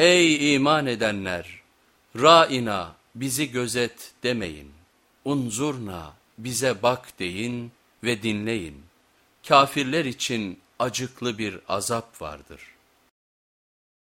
Ey iman edenler! Ra'ina bizi gözet demeyin. Unzurna bize bak deyin ve dinleyin. Kafirler için acıklı bir azap vardır.''